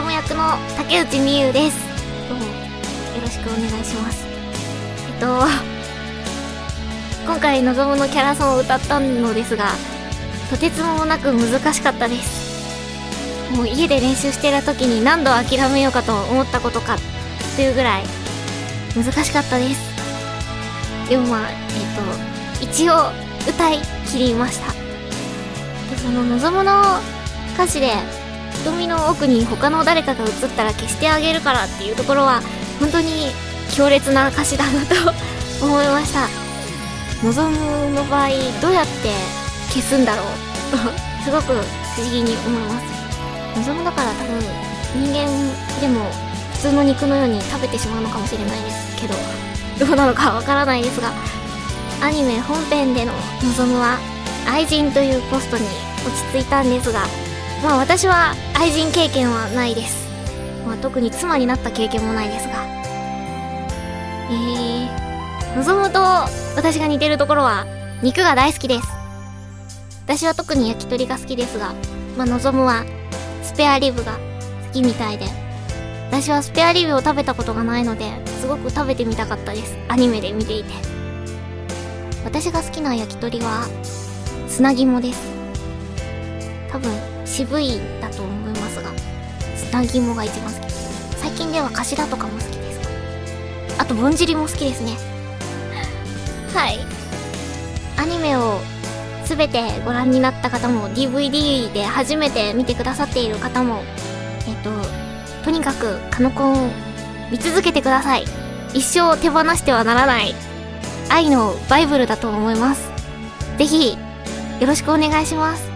の竹内美優です。どうもよろしくお願いします。えっと今回のぞむのキャラソンを歌ったのですがとてつもなく難しかったです。もう家で練習してる時に何度諦めようかと思ったことかというぐらい難しかったです。でもまあえっ、と一応歌い切りました。でその望むの歌詞で瞳の奥に他の誰かが映ったら消してあげるからっていうところは本当に強烈な歌詞だなと思いました。望むの場合どうやって消すんだろうとすごく不思議に思います。望むだから多分人間でも普通の肉のように食べてしまうのかもしれないですけどどうなのかわからないですがアニメ本編での望むは愛人というポストに落ち着いたんですがまあ私は愛人経験はないです、まあ、特に妻になった経験もないですが。えー、望むと私が似てるところは肉が大好きです。私は特に焼き鳥が好きですがまあ望むはスペアリブが好きみたいで。私はスペアリブを食べたことがないのですごく食べてみたかったです。アニメで見ていて。私が好きな焼き鳥は砂肝です。多分渋いだと思いますが砂肝が一番好き最近では頭とかも好きです。あとぼんじりも好きですね。はい。アニメを全てご覧になった方も DVD で初めて見てくださっている方もえっととにかくカノコンを見続けてください。一生手放してはならない愛のバイブルだと思います。ぜひよろしくお願いします。